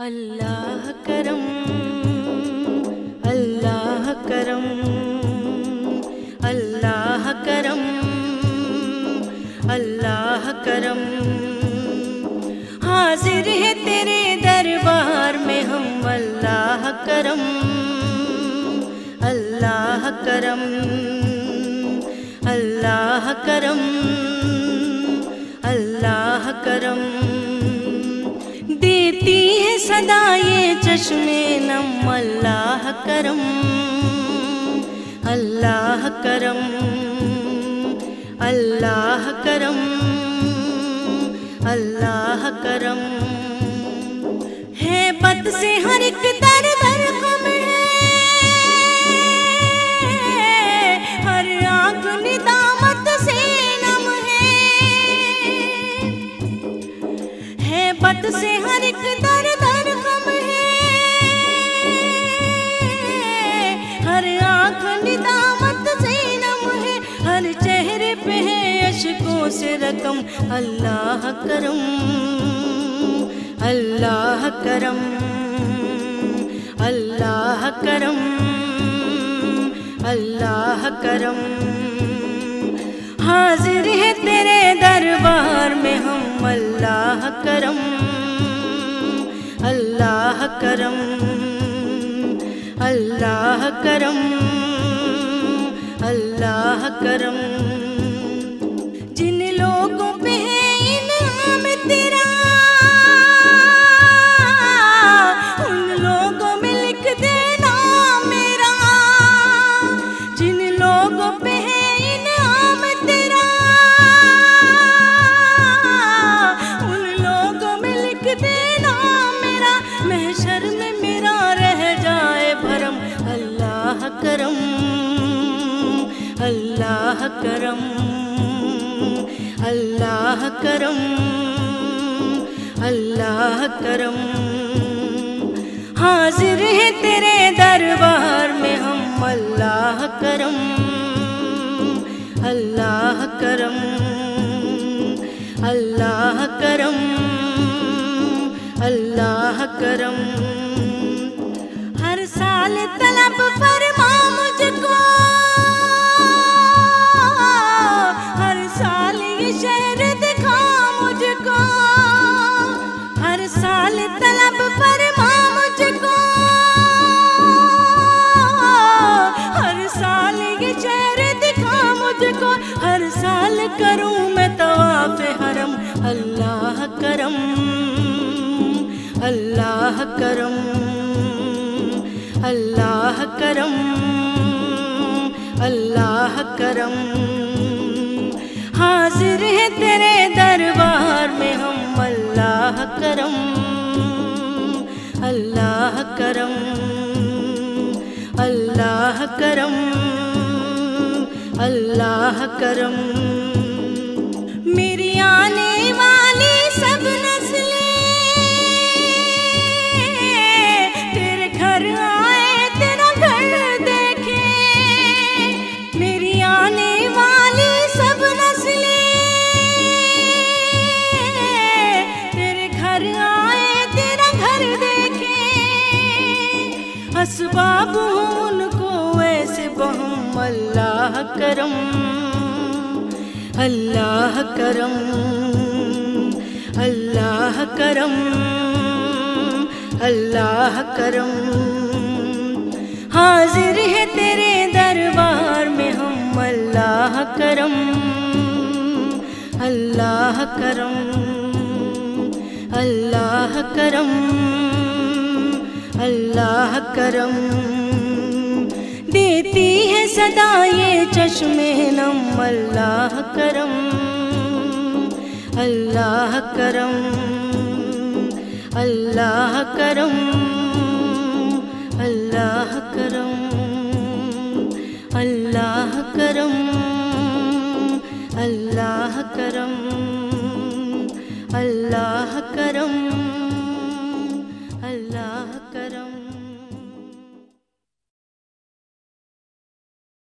اللہ کرم اللہ کرم اللہ کرم اللہ کرم۔ حاضر ہے تیرے دربار میں ہم، اللہ کرم اللہ کرم اللہ کرم اللہ کرم۔ صدا یہ چشم نم، اللہ کرم اللہ کرم اللہ کرم اللہ کرم۔ ہے بد سے ہر ایک در در غم ہے، ہر آنکھ ندامت سے نم ہے۔ ہے بد سے ہر ایک در اشکوں رقم اللہ کرم اللہ کرم اللہ کرم اللہ کرم حاضر ہے تیرے دربار میں ہم اللہ کرم اللہ کرم اللہ کرم اللہ کرم اللہ کرم اللہ کرم اللہ کرم۔ حاضر ہے تیرے دربار میں ہم، اللہ کرم اللہ کرم اللہ کرم اللہ کرم۔ ہر سال طلب فرما کروں میں طواف حرم، اللہ کرم اللہ کرم اللہ کرم اللہ کرم۔ حاضر ہے تیرے دربار میں ہم، اللہ کرم اللہ کرم اللہ کرم اللہ کرم۔ آنے والی سب نسلیں۔ تیرے گھر آئے، تیرا گھر دیکھے میری آنے والی سب نسلیں۔ تیرے گھر آئے، تیرا گھر دیکھے اسباب ہوں ان کو، ایسے بہم اللہ کرم۔ اللہ کرم اللہ کرم اللہ کرم۔ حاضر ہے تیرے دربار میں ہم، اللہ کرم اللہ کرم اللہ کرم اللہ کرم۔ دیتی ہے صدا یہ چشم نم، اللہ کرم اللہ کرم اللہ کرم اللہ کرم اللہ کرم اللہ کرم اللہ کرم۔